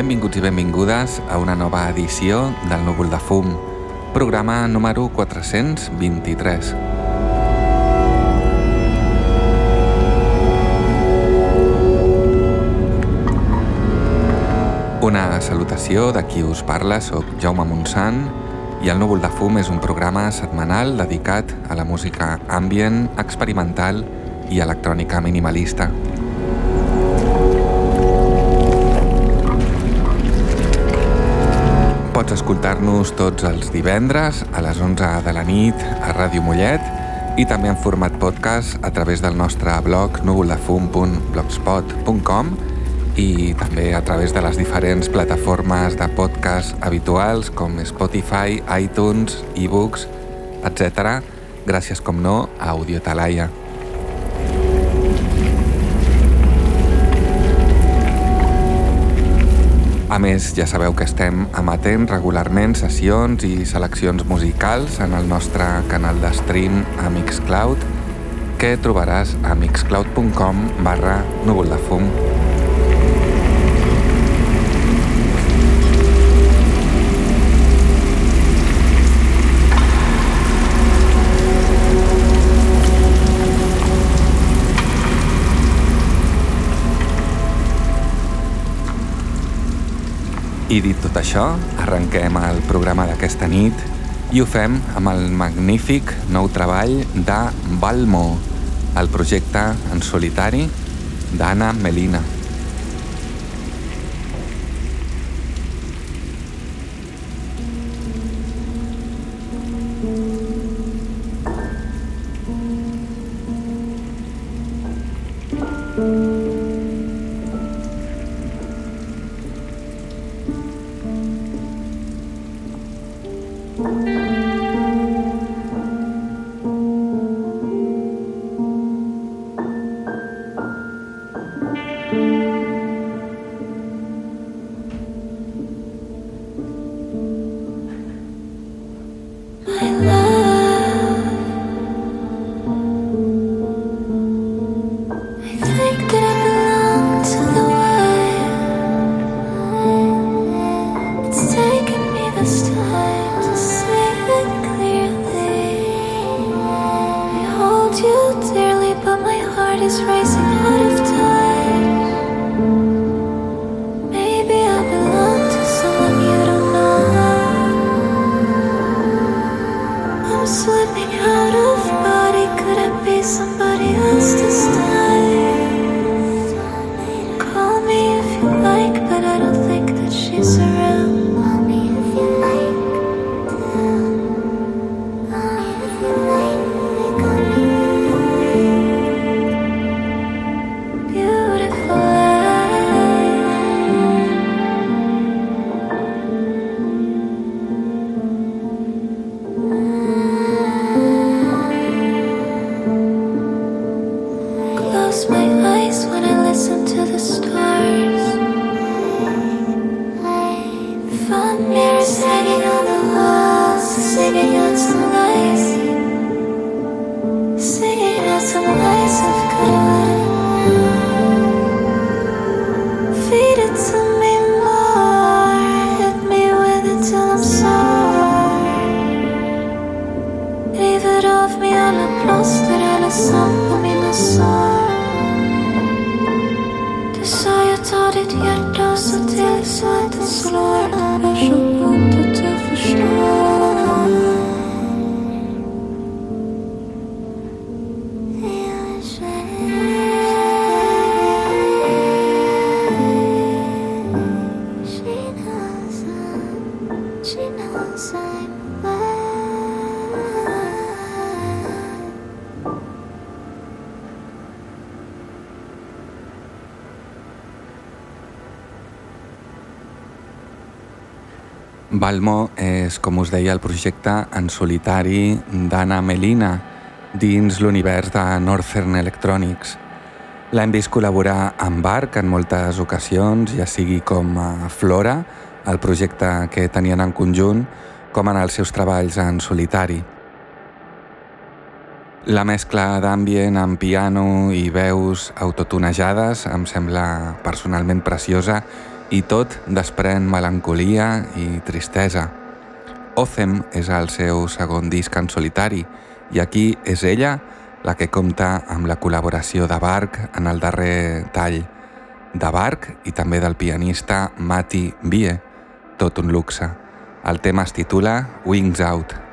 benvinguts i benvingudes a una nova edició del Núvol de Fum, programa número 423. Una salutació de qui us parla, sóc Jaume Montsant i el Núvol de Fum és un programa setmanal dedicat a la música ambient, experimental i electrònica minimalista. Pots escoltar-nos tots els divendres a les 11 de la nit a Ràdio Mollet i també en format podcast a través del nostre blog núvoldefum.blogspot.com i també a través de les diferents plataformes de podcast habituals com Spotify, iTunes, ebooks, etc. Gràcies, com no, a Audiotalaia. A més, ja sabeu que estem emetent regularment sessions i seleccions musicals en el nostre canal de stream a Mixcloud, que trobaràs a mixcloud.com barra núvol de fum. I dit tot això, arrenquem el programa d'aquesta nit i ho fem amb el magnífic nou treball de Balmo, el projecte en solitari d'Anna Melina. Música Av mig alla plåster, alla sand på mina sår. Du sa jag tar ditt hjärta och så till så att det slår. Det är så ont att du förstår. Balmo és, com us deia, el projecte en solitari d'Anna Melina dins l'univers de Northern Electronics. L'hem vist col·laborar amb Bark en moltes ocasions, ja sigui com a Flora, el projecte que tenien en conjunt, com en els seus treballs en solitari. La mescla d'ambient amb piano i veus autotonejades em sembla personalment preciosa i tot desprèn melancolia i tristesa. Othem és el seu segon disc en solitari i aquí és ella la que compta amb la col·laboració de Bark en el darrer tall, de Bark i també del pianista Mati Bie, tot un luxe. El tema es titula Wings Out.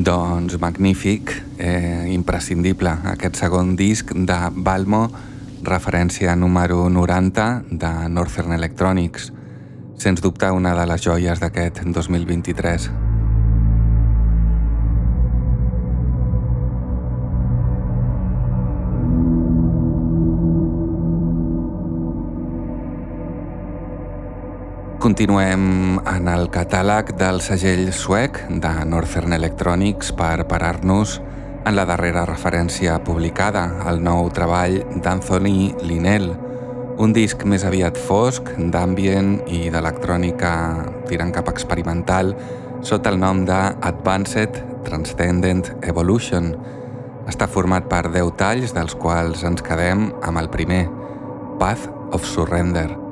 Doncs magnífic, eh, imprescindible, aquest segon disc de Balmo, referència número 90 de Northern Electronics, sens dubte una de les joies d'aquest 2023. Continuem en el catàleg del segell suec de Northern Electronics per parar-nos en la darrera referència publicada, el nou treball d'Anthony Linnell, un disc més aviat fosc, d'ambient i d'electrònica tirant cap experimental sota el nom de Advanced Transcendent Evolution. Està format per 10 talls, dels quals ens quedem amb el primer, Path of Surrender.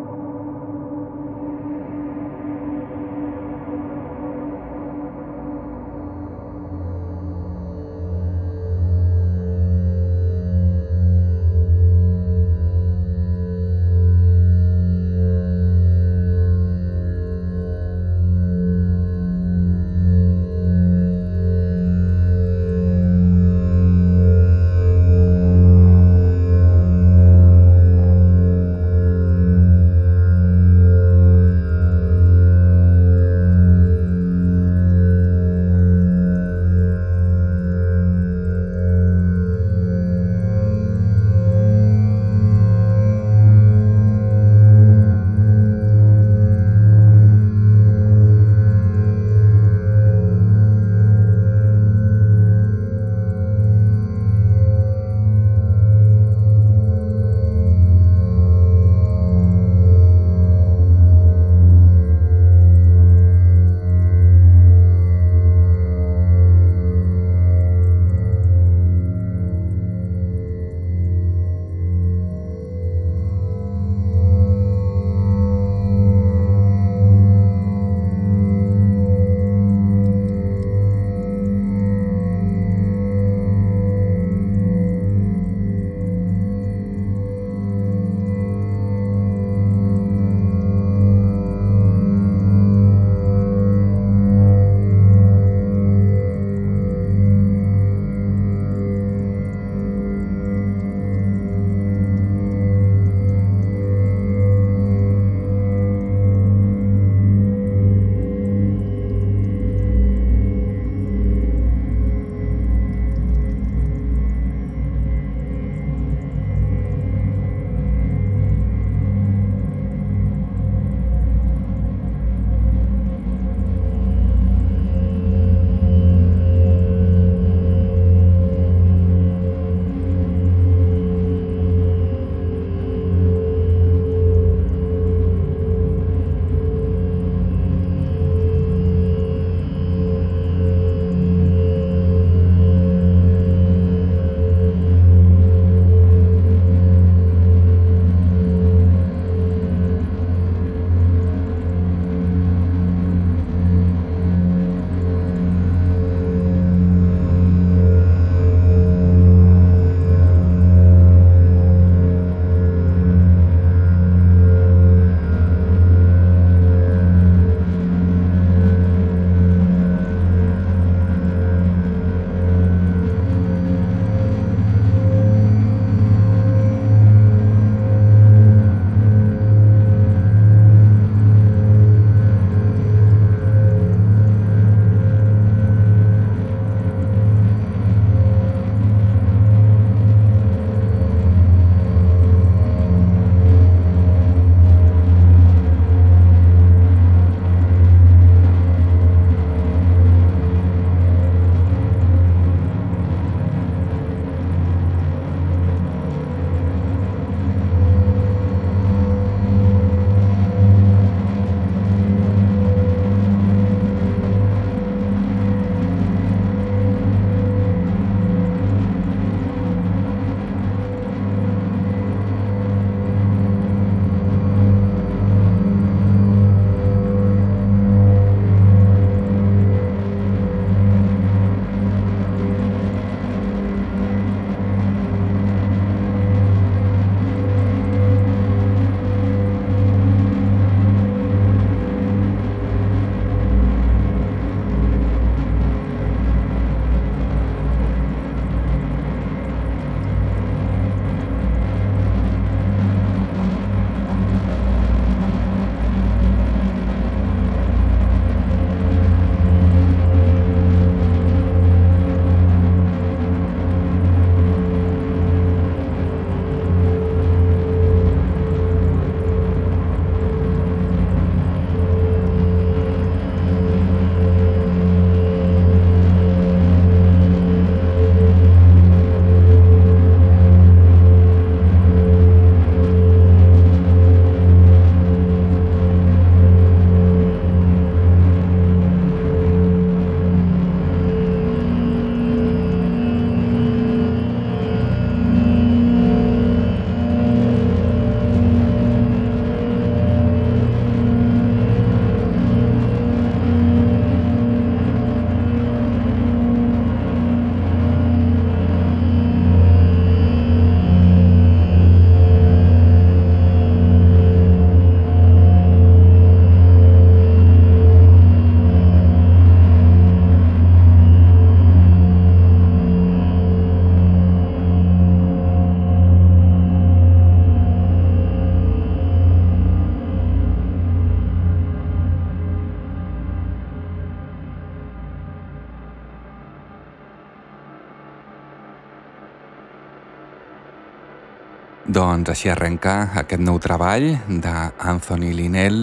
Doncs així arrenca aquest nou treball d'Anthony Linnell,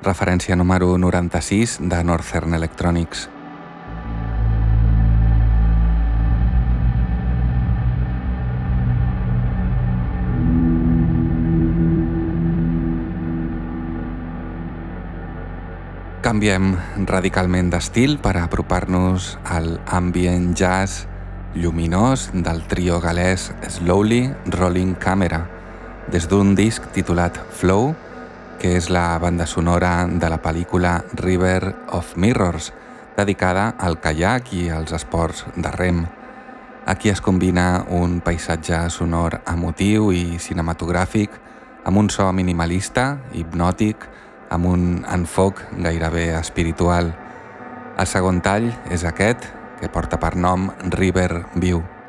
referència número 96 de Northern Electronics. Canviem radicalment d'estil per apropar-nos al ambient jazz lluminós del trio galès Slowly Rolling Camera des d'un disc titulat Flow, que és la banda sonora de la pel·lícula River of Mirrors, dedicada al kayak i als esports de rem. Aquí es combina un paisatge sonor emotiu i cinematogràfic amb un so minimalista, hipnòtic, amb un enfoc gairebé espiritual. El segon tall és aquest, que porta per nom River View.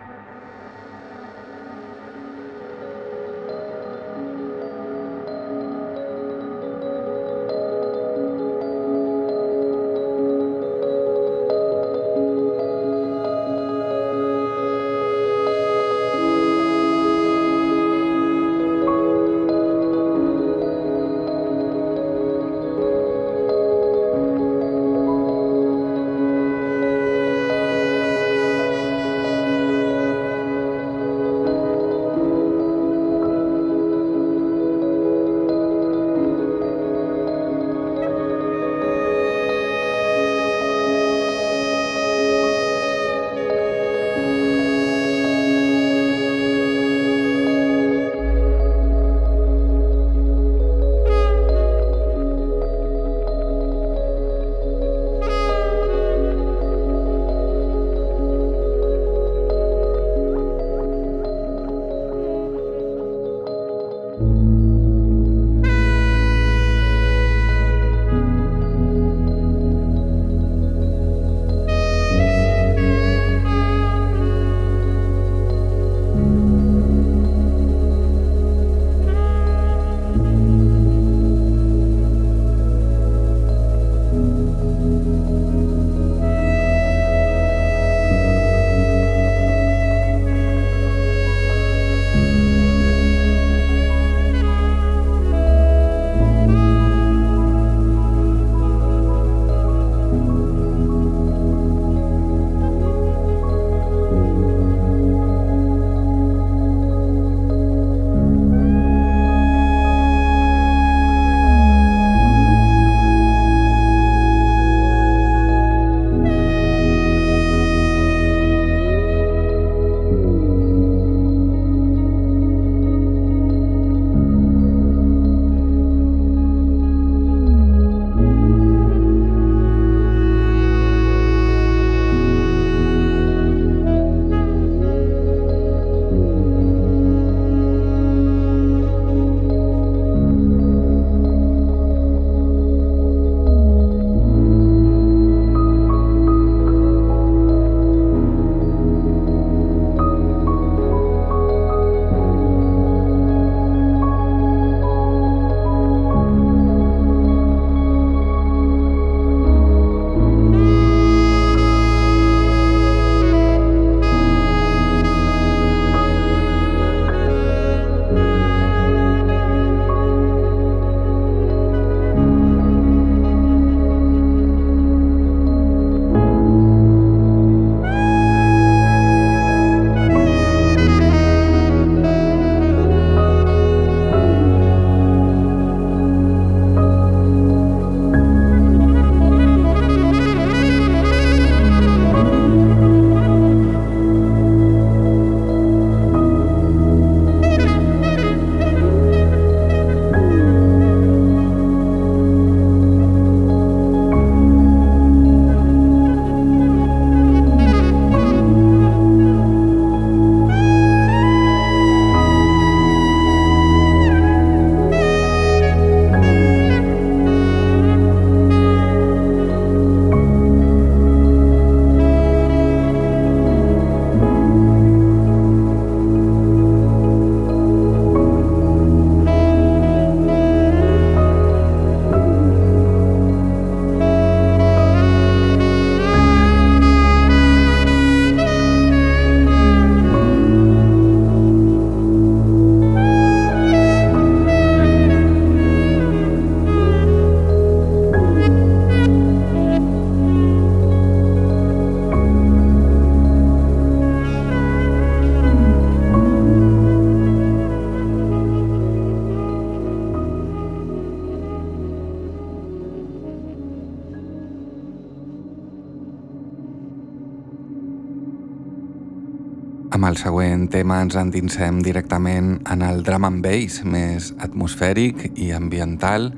Ens endinsem directament en el drum and bass més atmosfèric i ambiental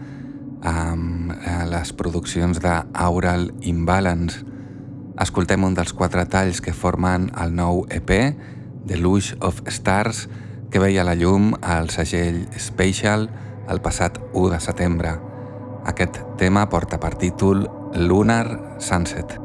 amb eh, les produccions d'Aural Imbalance. Escoltem un dels quatre talls que formen el nou EP, The Lush of Stars, que veia la llum al segell Spatial el passat 1 de setembre. Aquest tema porta per títol Lunar Sunset.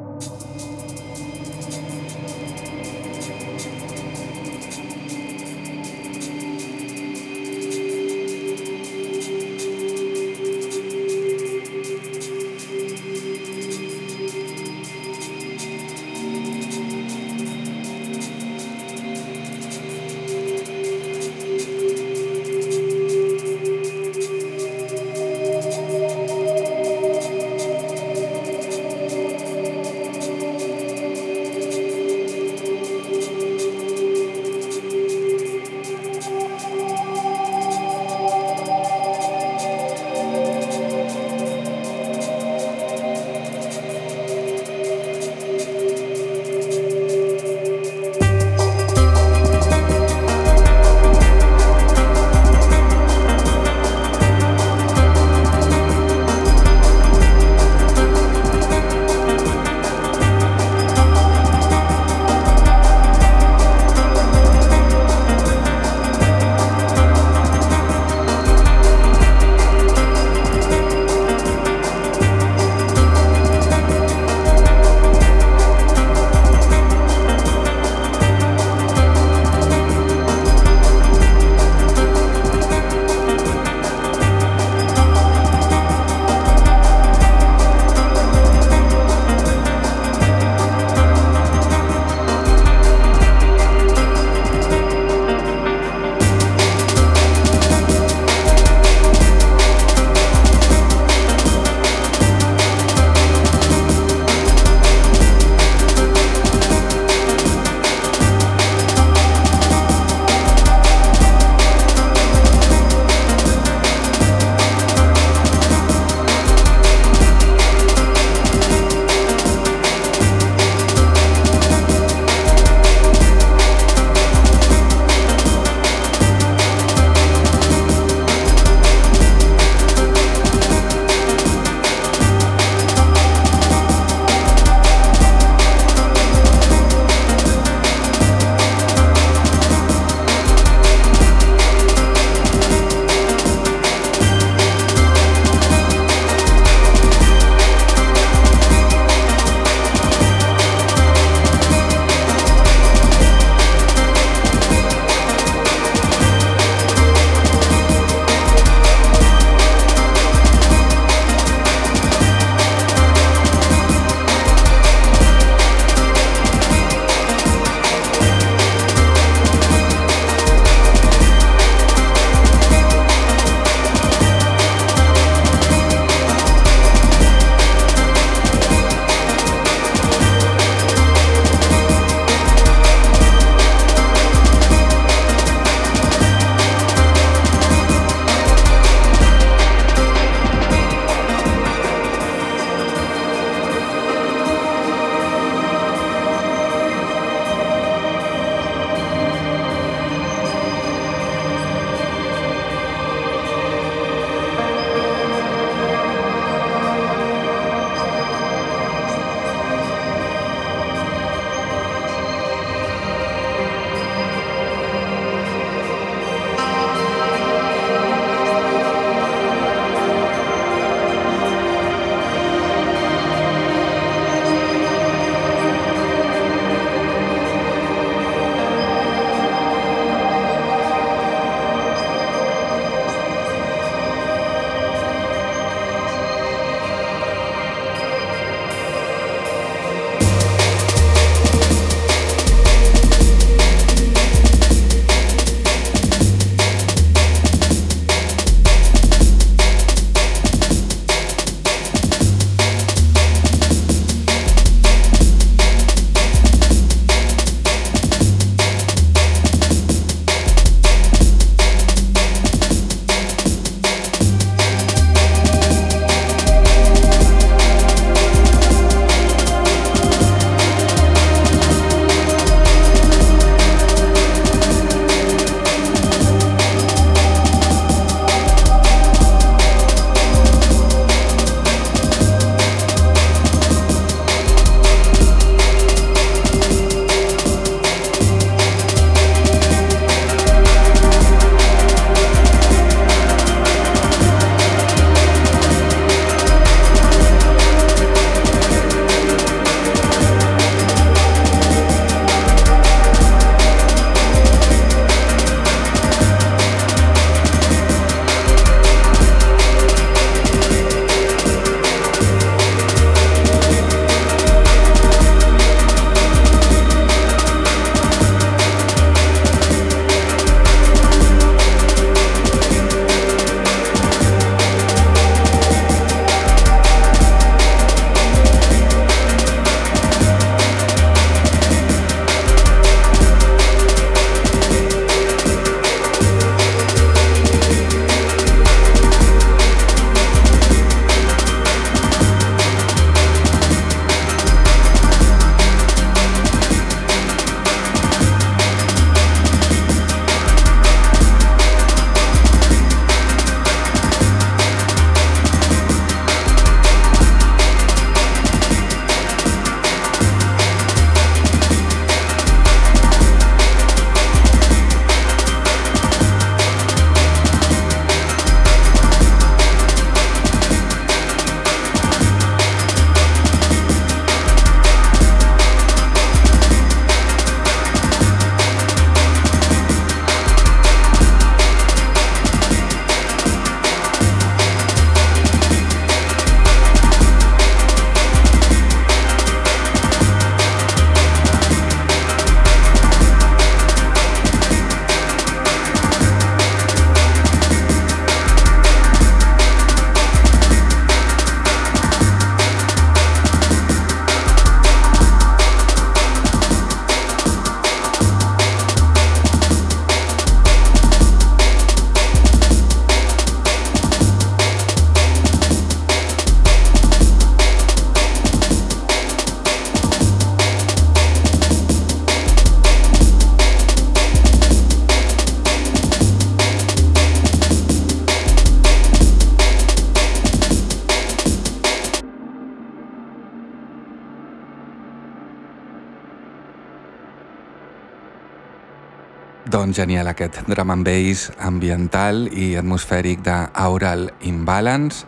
Genial aquest drum and bass ambiental i atmosfèric d'Aural Imbalance.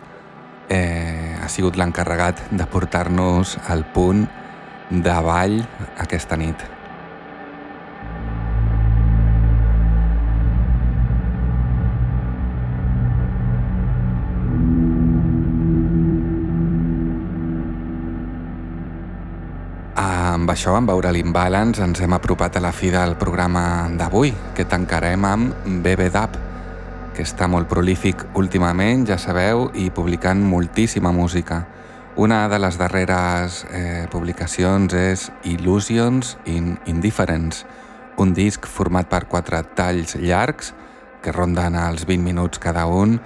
Eh, ha sigut l'encarregat de portar-nos al punt de ball aquesta nit. Això, amb veure l'imbalance, ens hem apropat a la fi del programa d'avui, que tancarem amb BBDAP, que està molt prolífic últimament, ja sabeu, i publicant moltíssima música. Una de les darreres eh, publicacions és Illusions in Indifference, un disc format per quatre talls llargs que ronden els 20 minuts cada un,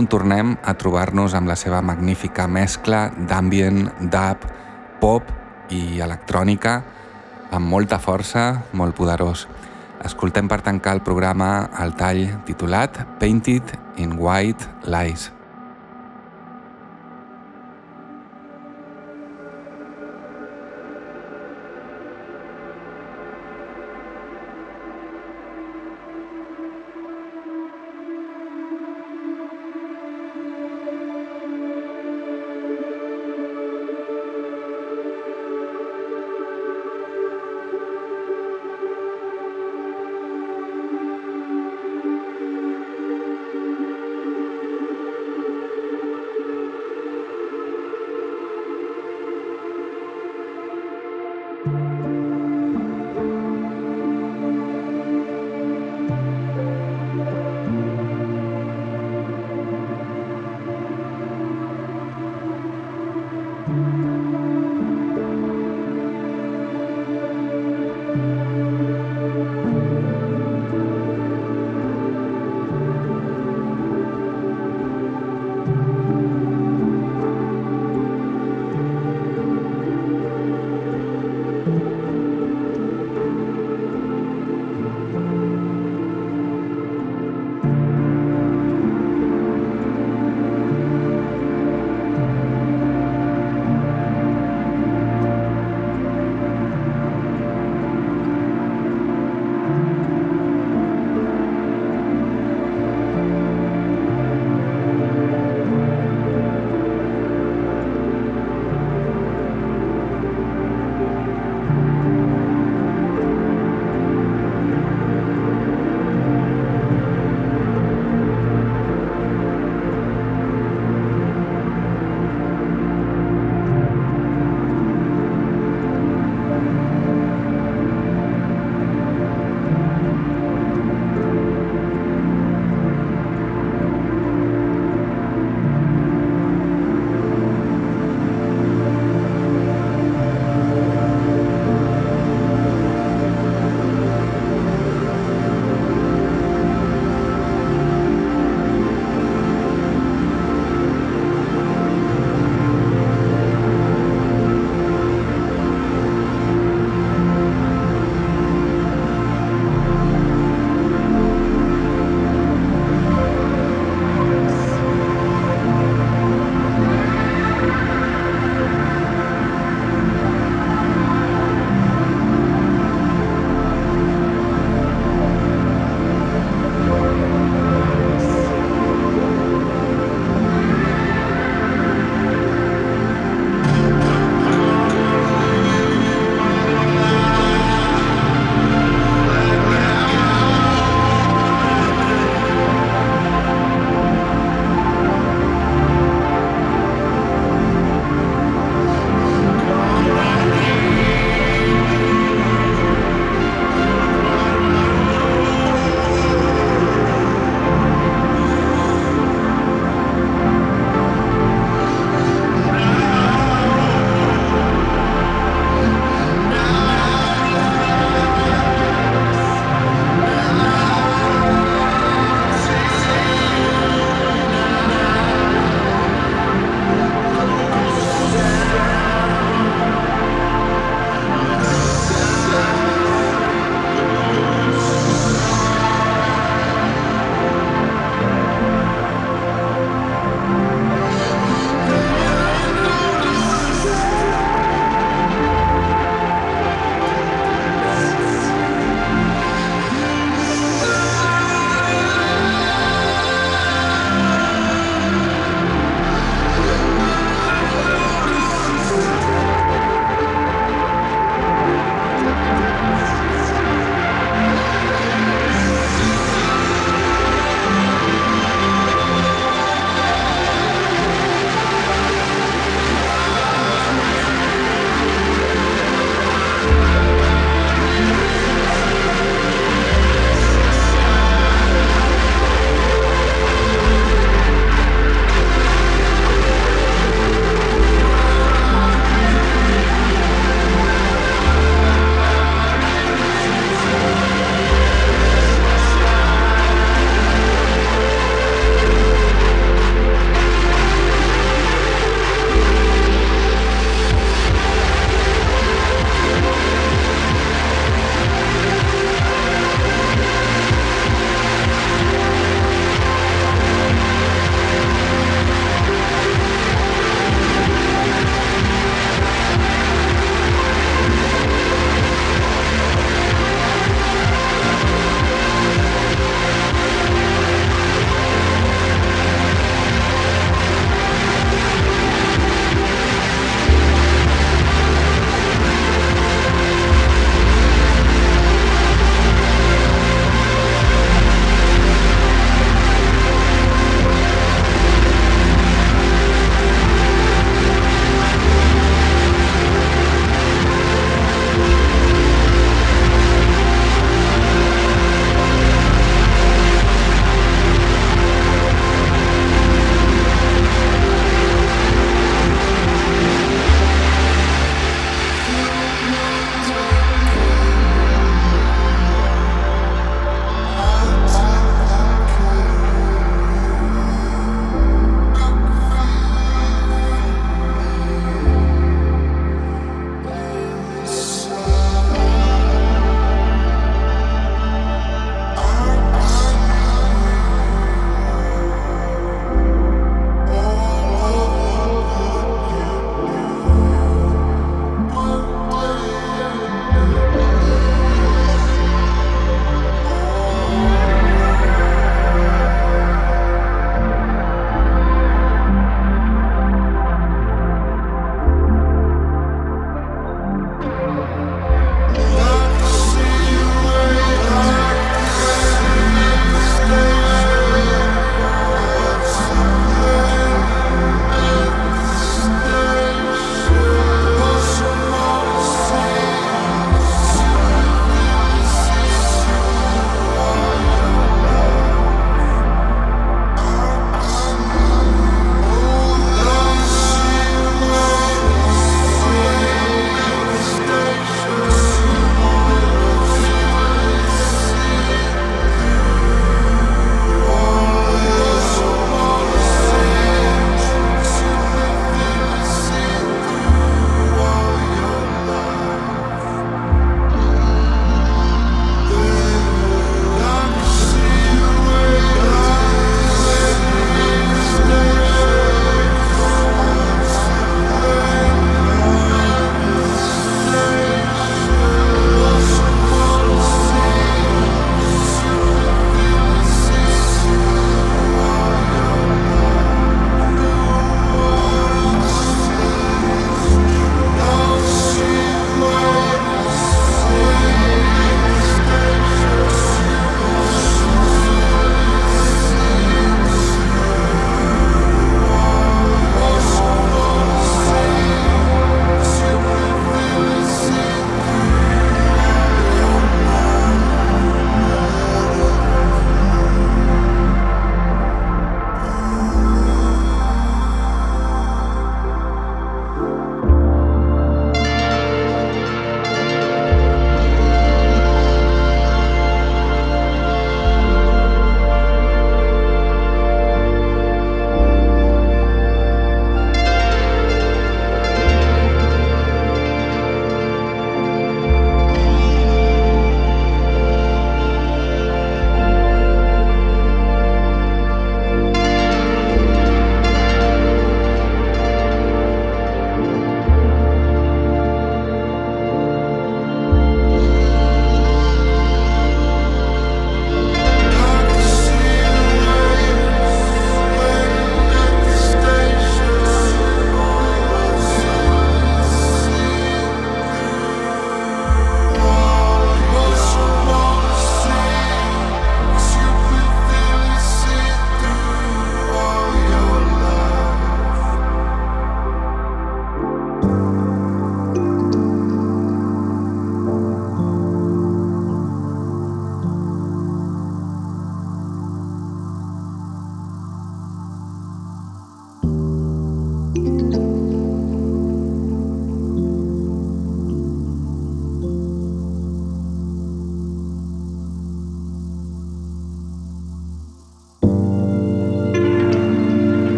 on tornem a trobar-nos amb la seva magnífica mescla d'ambient, dub, pop i electrònica amb molta força, molt poderós. Escoltem per tancar el programa el tall titulat Painted in White Lies.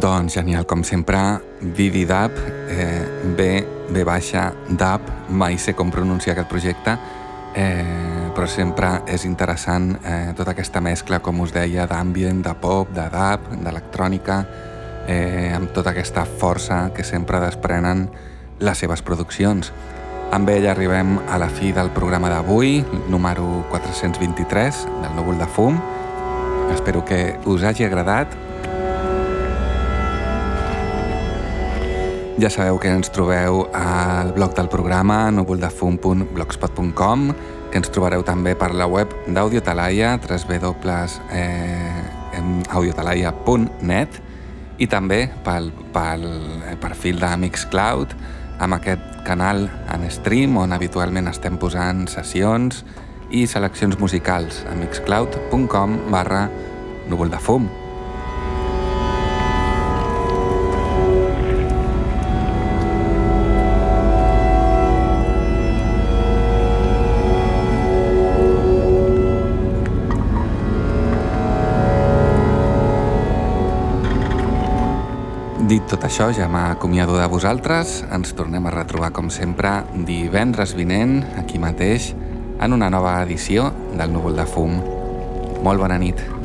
Doncs genial, com sempre, Vividab, eh, B, B baixa, DAB, mai sé com pronunciar aquest projecte, eh, però sempre és interessant eh, tota aquesta mescla, com us deia, d'ambient, de pop, de DAB, d'electrònica, eh, amb tota aquesta força que sempre desprenen les seves produccions. Amb ell arribem a la fi del programa d'avui, número 423 del Núvol de Fum. Espero que us hagi agradat Ja sabeu que ens trobeu al blog del programa núvoldefum.blogspot.com que ens trobareu també per la web d'Audio Talaia www.audiotalaia.net i també pel, pel perfil de Mixcloud amb aquest canal en stream on habitualment estem posant sessions i seleccions musicals a mixcloud.com barra núvoldefum. Dit tot això, ja m'acomiado de vosaltres. Ens tornem a retrobar, com sempre, divendres vinent, aquí mateix, en una nova edició del Núvol de Fum. Molt bona nit.